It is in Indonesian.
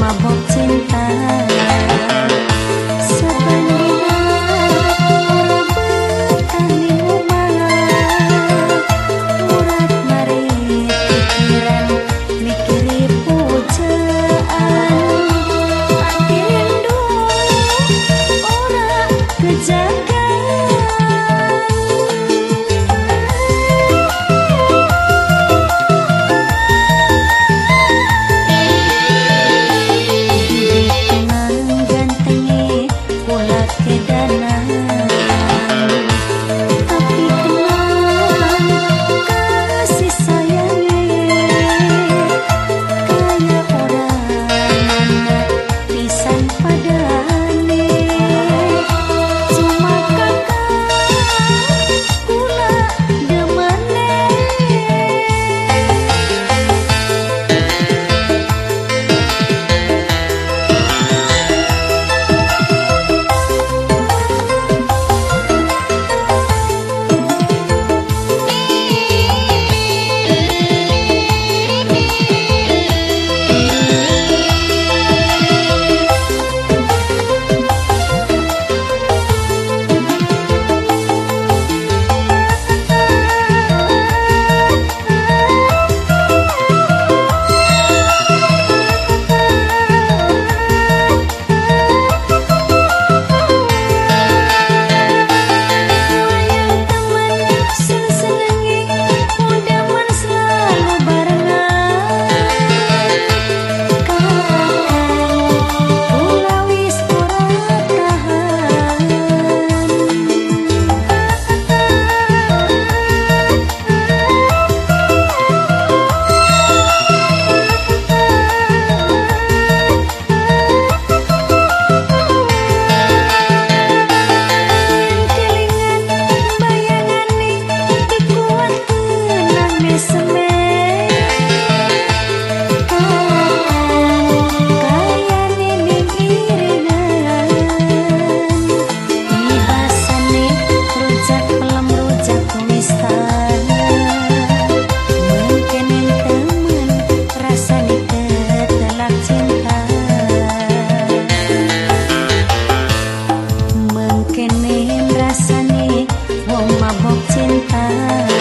mabok cinta. mabok cinta.